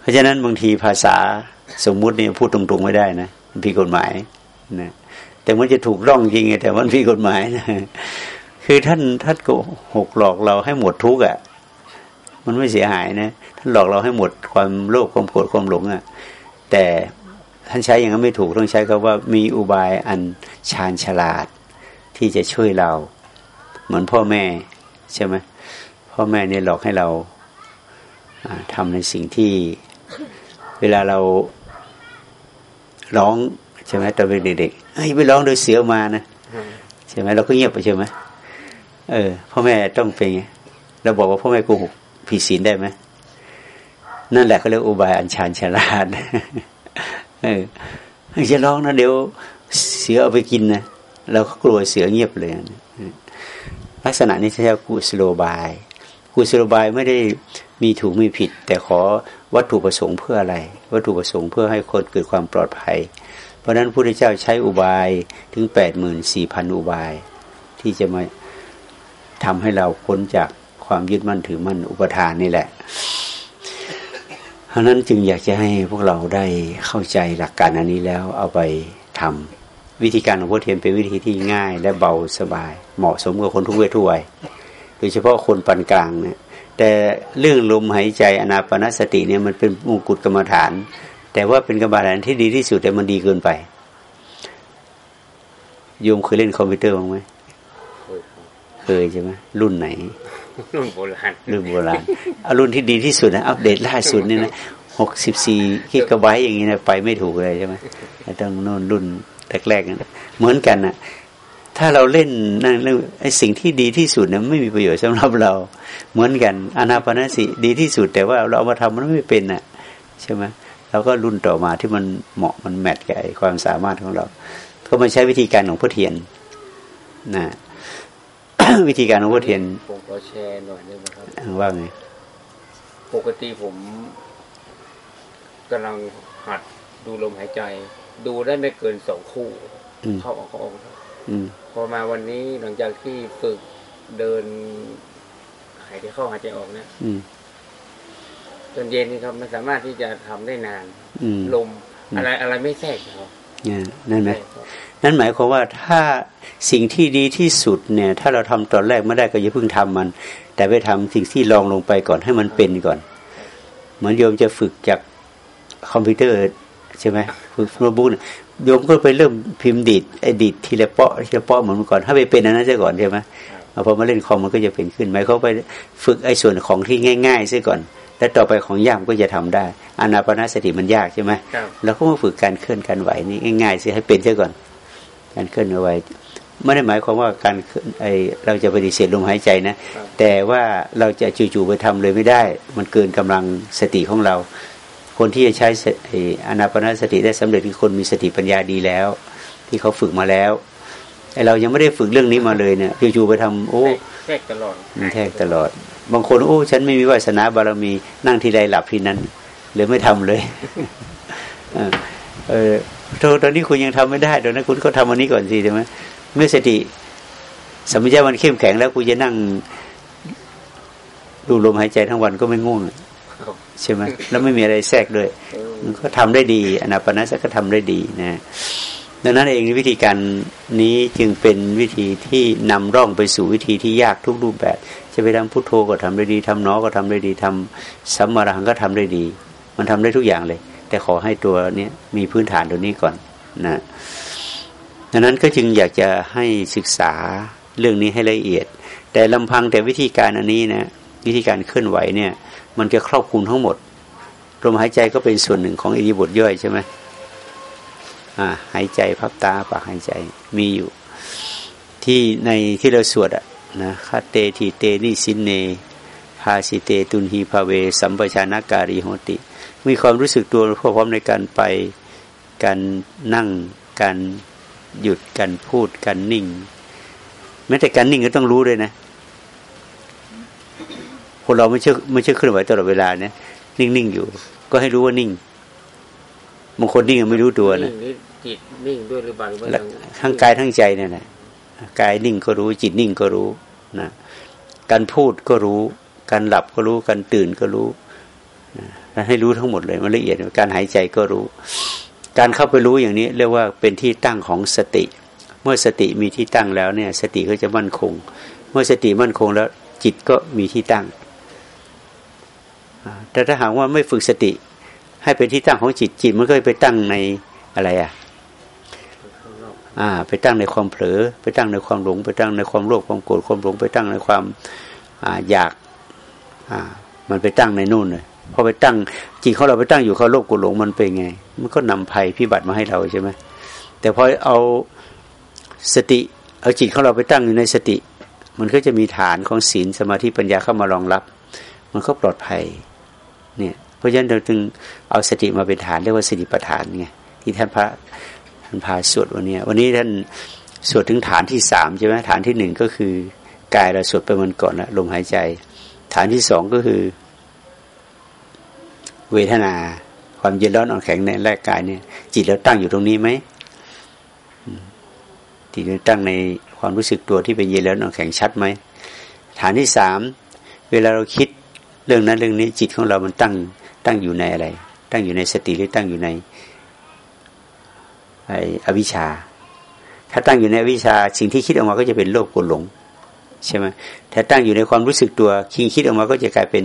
เพราะฉะนั้นบางทีภาษาสมมุติเนี่ยพูดตรงๆไม่ได้นะมันผิดกฎหมายนะแต่มันจะถูกร่องจริงไงแต่มันผิดกฎหมายนะคือท่านท่านก็หกหลอกเราให้หมดทุกข์อะ มันไม่เสียหายนะท่านหลอกเราให้หมดความโลภความโกรธความหลงอะ แต่ ท่านใช้อย่างนั้นไม่ถูกต้องใช้คำว่ามีอุบายอันชาญฉลาดที่จะช่วยเรา เหมือนพ่อแม่ใช่ไหมพ่อแม่เนี่ยหลอกให้เราทำในสิ่งที่เวลาเราร้องใช่ไหมตอนเป็นเด็กๆไอ้ไปร้องโดยเสียมานะใช่ไหมเราก็เงียบไปใช่ไหมเออพ่อแม่ต้องเป็นไงเราบอกว่าพ่อแม่โกหกผิดศีลได้ไหมนั่นแหละเขาเรียกอุบายอัญชันฉลาด เออจะร้องนะเดี๋ยวเสือเอาไปกินนะเราก็กลัวเสือเงียบเลยนะลักษณะนี้ใช้กุศโลบายกุศโลบายไม่ได้มีถูกมีผิด แต่ขอวัตถุประสงค์เพื่ออะไร วัตถุประสงค์เพื่อให้คนเกิดความปลอดภัย เพราะนั้นพระพุทธเจ้าใช้อุบายถึงแปดหมื่นสี่พันอุบาย ที่จะมาทำให้เราพ้นจากความยึดมั่นถือมั่นอุปทานนี่แหละ เพราะนั้นจึงอยากจะให้พวกเราได้เข้าใจหลักการอันนี้แล้วเอาไปทำวิธีการของพุทธเทียนเป็นวิธีที่ง่ายและเบาสบาย เหมาะสมกับคนทุกเพศทุกวัยโดยเฉพาะคนปานกลางเนี่ยแต่เรื่องลมหายใจอนาปนสติเนี่ยมันเป็นมงกุฎกรรมฐาน แต่ว่าเป็นกรรมฐานที่ดีที่สุดแต่มันดีเกินไปโยมเคยเล่นคอมพิวเตอร์บ้างไหมเคยเคยใช่ไหมรุ่นไหน รุ่นโบราณรุ่นโบราณเอารุ่นที่ดีที่สุดนะอัปเดตล่าสุดนี่นะหกสิบสี่กิกะไบต์อย่างนี้นะไปไม่ถูกเลยใช่ไหมต้องโน่นรุ่นแรกๆนะเหมือนกันนะถ้าเราเล่นนั่นเรื่องไอ้สิ่งที่ดีที่สุดเนะไม่มีประโยชน์สำหรับเรา เหมือนกันอนาปานสิดีที่สุด แต่ว่าเราเอามาทำมันไม่เป็นน่ะใช่ไหมเราก็รุ่นต่อมาที่มันเหมาะมันแมทกับไอ้ความสามารถของเรา ก็มาใช้วิธีการของพ่อเทียนนะ วิธีการของพ่อเทียนผมขอแชร์หน่อยได้ไหมครับว่าไงปกติผมกำลังหัดดูลมหายใจ ดูได้ไม่เกินสองคู่อืมเข้าออกเข้าออกอืมพอมาวันนี้หลังจากที่ฝึกเดินหายใจเข้าหายใจออกเนี่ยอืมตอนเย็นนี่ครับมันสามารถที่จะทำได้นานอืมลมอะไรอะไรไม่แทรกครับ เนี่ยนั่นไหมนั่นหมายความว่าถ้าสิ่งที่ดีที่สุดเนี่ย ถ้าเราทำตอนแรกไม่ได้ก็อย่าเพิ่งทำมัน แต่ไปทำสิ่งที่ลองลงไปก่อนให้มันเป็นก่อน เหมือนโยมจะฝึกจากคอมพิวเตอร์ใช่ไหมฝึกโน้ตบุ๊กเนี่ยโยมก็ไปเริ่มพิมพ์ดีดไอ้ดีดทีละเปาะทีละเปาะเหมือนเมื่อก่อน ถ้าไปเป็นอันนั้นซะก่อนใช่ไหมพอมาเล่นคอมมันก็จะเป็นขึ้นหมายเขาไปฝึกไอ้ส่วนของที่ง่ายๆซะก่อน แล้วต่อไปของยากมันก็จะทำได้อานาปานสติมันยากใช่ไหมครับเราก็มาฝึกการเคลื่อนการไหวนี่ง่ายๆสิให้เป็นซะก่อน การเคลื่อนไหวไม่ได้หมายความว่าการเคลื่อนไอเราจะปฏิเสธลมหายใจนะครับแต่ว่าเราจะจู่ๆไปทำเลยไม่ได้ มันเกินกำลังสติของเรา คนที่จะใช้สไอ้อานาปานสติได้สำเร็จคือคนมีสติปัญญาดีแล้ว ที่เขาฝึกมาแล้ว ไอเรายังไม่ได้ฝึกเรื่องนี้มาเลยเนี่ยจู่ๆไปทำโอ้แทรกตลอดมันแทรกตลอด บางคนโอ้ ฉันไม่มีวาสนาบารมีนั่งทีใดหลับทีนั้นเลยไม่ทำเลยเออเออโทตอนนี้คุณยังทำไม่ได้ตอนนั้นคุณก็ทำวันนี้ก่อนสิใช่ไหมเมื่อสติสมัญญามันเข้มแข็งแล้วคุณจะนั่งดูลมหายใจทั้งวันก็ไม่ง่วงครับใช่ไหมแล้วไม่มีอะไรแทรกด้วยเออมันก็ทำได้ดีอนาปานสติก็ทำได้ดีนะ ดังนั้นเองวิธีการนี้จึงเป็นวิธีที่นำร่องไปสู่วิธีที่ยากทุกรูปแบบ จะไปทำพุทโธก็ทำได้ดีทำหนอก็ทำได้ดีทำสัมมาระหังก็ทำได้ดี มันทำได้ทุกอย่างเลย แต่ขอให้ตัวเนี้ยมีพื้นฐานตัวนี้ก่อนนะดังนั้นก็จึงอยากจะให้ศึกษาเรื่องนี้ให้ละเอียด แต่ลำพังแต่วิธีการอันนี้นะวิธีการเคลื่อนไหวเนี่ย มันจะครอบคลุมทั้งหมดลมหายใจก็เป็นส่วนหนึ่งของอิริบถย่อยใช่ไหม หายใจพับตาปากหายใจมีอยู่ ที่ในที่เราสวดอะนะคาเตทีเตนิสินเนพาสิเตตุนหีภาเว สัมปชานาการิโหติ มีความรู้สึกตัวพร้อมในการไปการนั่งการหยุดการพูดการนิ่งแม้แต่การนิ่งก็ต้องรู้ด้วยนะคนเราไม่เชื่อไม่เชื่อเคลื่อนไหวตลอดเวลาเนี่ยนิ่งๆอยู่ ก็ให้รู้ว่านิ่ง บางคนนิ่งยังไม่รู้ตัวนะนิ่งนี่จิตนิ่งด้วยหรือเปล่าหรือว่าและยังทั้งกายทั้งใจเนี่ยแหละกายนิ่งก็รู้ จิตนิ่งก็รู้นะการพูดก็รู้ การหลับก็รู้ การตื่นก็รู้นะแล้วให้รู้ทั้งหมดเลย มันละเอียดการหายใจก็รู้ การเข้าไปรู้อย่างนี้ เรียกว่าเป็นที่ตั้งของสติ เมื่อสติมีที่ตั้งแล้วเนี่ย สติก็จะมั่นคง เมื่อสติมั่นคงแล้ว จิตก็มีที่ตั้งอ่าแต่ถ้าหากว่าไม่ฝึกสติ ให้เป็นที่ตั้งของจิตจิตมันก็ไปตั้งในอะไรอะอ่า ไปตั้งในความเผลอ ไปตั้งในความหลง ไปตั้งในความโลภความโกรธความหลง ไปตั้งในความอ่าอยาก อ่า มันไปตั้งในนู่นเลยพอไปตั้งจิตของเราไปตั้งอยู่เขาโลภโกรธหลงมันเป็นไง มันก็นำภัยพิบัติมาให้เราใช่ไหมแต่พอเอาสติเอาจิตของเราไปตั้งอยู่ในสติ มันก็จะมีฐานของศีลสมาธิปัญญาเข้ามารองรับ มันก็ปลอดภัย เนี่ย เพราะฉะนั้นเราจึงเอาสติมาเป็นฐานเรียกว่าสติปัฏฐานไงที่ท่านพระท่านพาสวดวันนี้ วันนี้ท่านสวดถึงฐานที่สามใช่ไหมฐานที่หนึ่งก็คือกายเราสวดไปมันก่อนแล้วลมหายใจ ฐานที่สองก็คือ เวทนา ความเย็นร้อนอ่อนแข็งในแรกกายเนี่ย จิตเราตั้งอยู่ตรงนี้ไหมจิตเราตั้งในความรู้สึกตัวที่เป็นเย็นร้อนอ่อนแข็งชัดไหมฐานที่สามเวลาเราคิดเรื่องนั้นเรื่องนี้จิตของเรามันตั้ง ตั้งอยู่ในอะไร ตั้งอยู่ในสติหรือตั้งอยู่ในไออวิชชา ถ้าตั้งอยู่ในอวิชชา สิ่งที่คิดออกมาก็จะเป็นโลภโกรหลงใช่ไหมถ้าตั้งอยู่ในความรู้สึกตัวคิงคิดออกมาก็จะกลายเป็น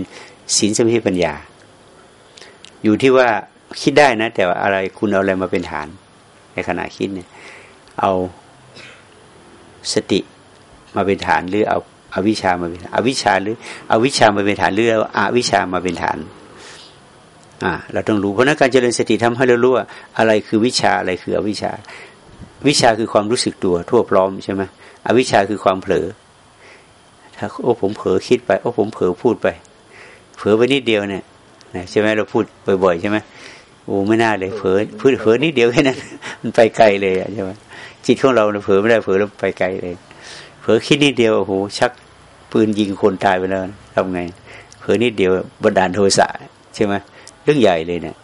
ศีลสมาธิปัญญา อยู่ที่ว่าคิดได้นะ แต่ว่าอะไรคุณเอาอะไรมาเป็นฐาน ในขณะคิดเนี่ยเอาสติมาเป็นฐานหรือเอาอวิชามาเป็นอวิชาหรืออวิชามาเป็นฐานหรือเอาอวิชามาเป็นฐาน อ่าเราต้องรู้เพราะนั้นการเจริญสติทำให้เรารู้ว่าอะไรคือวิชาอะไรคืออวิชา วิชาคือความรู้สึกตัวทั่วพร้อมใช่ไหมอวิชาคือความเผลอถ้าโอ้ผมเผลอคิดไปโอ้ผมเผลอพูดไป เผลอไปนิดเดียวเนี่ยใช่ไหมเราพูดบ่อยๆใช่ไหมโอ้ไม่น่าเลยเผลอพูดเผลอนิดเดียวแค่นั้นมันไปไกลเลยใช่ไหมจิตของเราเผลอไม่ได้เผลอแล้วไปไกลเลย เผลอคิดนิดเดียวโอ้โหชักปืนยิงคนตายไปแล้วทำไง เผลอนิดเดียวบันดาลโทสะใช่ไหม รื่องใหญ่เลยเนี่ย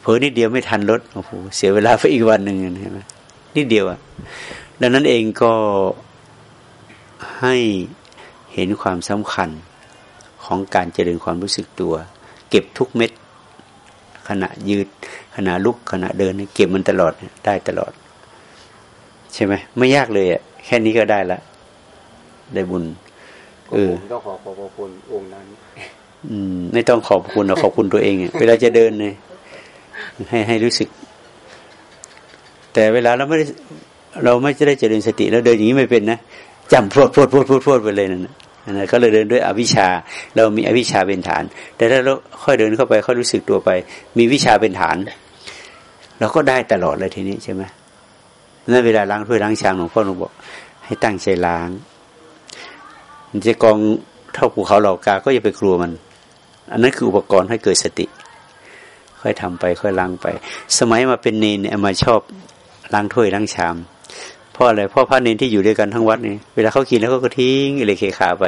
เผลอนิดเดียวไม่ทันรถโอ้โหเสียเวลาไปอีกวันหนึ่งเห็นไหมนิดเดียวอะดังนั้นเองก็ให้เห็นความสำคัญของการเจริญความรู้สึกตัว เก็บทุกเม็ด ขณะยืดขณะลุกขณะเดิน เก็บมันตลอดได้ตลอด ใช่ไหมไม่ยากเลยอะแค่นี้ก็ได้ละ ได้บุญเออต้องขอขอบคุณองค์นั้น อืม ไม่ต้องขอบคุณเราขอบคุณตัวเองเวลาจะเดินเลยให้ให้รู้สึก แต่เวลาเราไม่ได้เราไม่จะได้เจริญสติ แล้วเดินอย่างนี้ไม่เป็นนะจำพวดพวดพวดพวดพวดไปเลยนั่นนะก็เลยเดินด้วยอวิชชา เรามีอวิชชาเป็นฐาน แต่ถ้าเราค่อยเดินเข้าไปค่อยรู้สึกตัวไป มีวิชาเป็นฐานเราก็ได้ตลอดเลยทีนี้ใช่ไหมนั่นเวลาล้างถ้วยล้างชามหลวงพ่อหลวงบอกให้ตั้งใจล้างมันจะกองเท่าภูเขาเหล่ากา ก็อย่าไปกลัวมัน อันนั้นคืออุปกรณ์ให้เกิดสติ ค่อยทำไป ค่อยล้างไป สมัยมาเป็นเนนเนี่ยมาชอบล้างถ้วยล้างชามเพราะอะไรเพราะพระเนนที่อยู่ด้วยกันทั้งวัดนี่เวลาเขากินแล้วก็ทิ้งเลยเคขาไป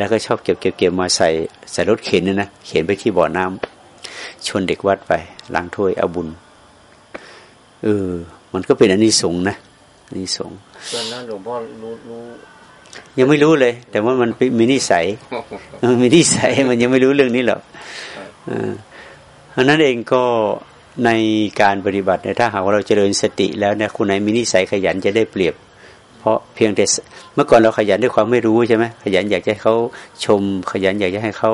แล้วก็ชอบเก็บเก็บเก็บมาใส่ใส่รถเข็นนี่นะเข็นไปที่บ่อน้ำชวนเด็กวัดไปล้างถ้วยเอาบุญเออมันก็เป็นอันนี้สงนะอันนี้สงตอนนั้นหลวงพ่อรู้รู้ ยังไม่รู้เลย แต่ว่ามันมีนิสัยมันมีนิสัยมันยังไม่รู้เรื่องนี้หรอกเพราะนั้นเองก็ในการปฏิบัติเนี่ยถ้าหากว่าเราเจริญสติแล้วเนี่ยคุณไหนมีนิสัยขยันจะได้เปรียบ เพราะเพียงแต่เมื่อก่อนเราขยันด้วยความไม่รู้ใช่ไหมขยันอยากจะให้เขาชม ขยันอยากจะให้เขา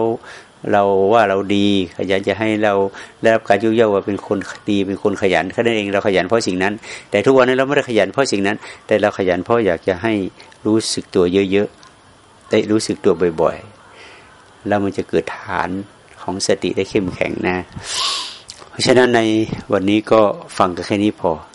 เราว่าเราดีขยันจะให้เราได้รับการยุ่ยย่าว่าเป็นคนดีเป็นคนขยันแค่นั้นเองเราขยันเพราะสิ่งนั้น แต่ทุกวันนี้เราไม่ได้ขยันเพราะสิ่งนั้น แต่เราขยันเพราะอยากจะให้รู้สึกตัวเยอะๆได้รู้สึกตัวบ่อยๆ แล้วมันจะเกิดฐานของสติได้เข้มแข็งนะ เพราะฉะนั้นในวันนี้ก็ฟังกันแค่นี้พอ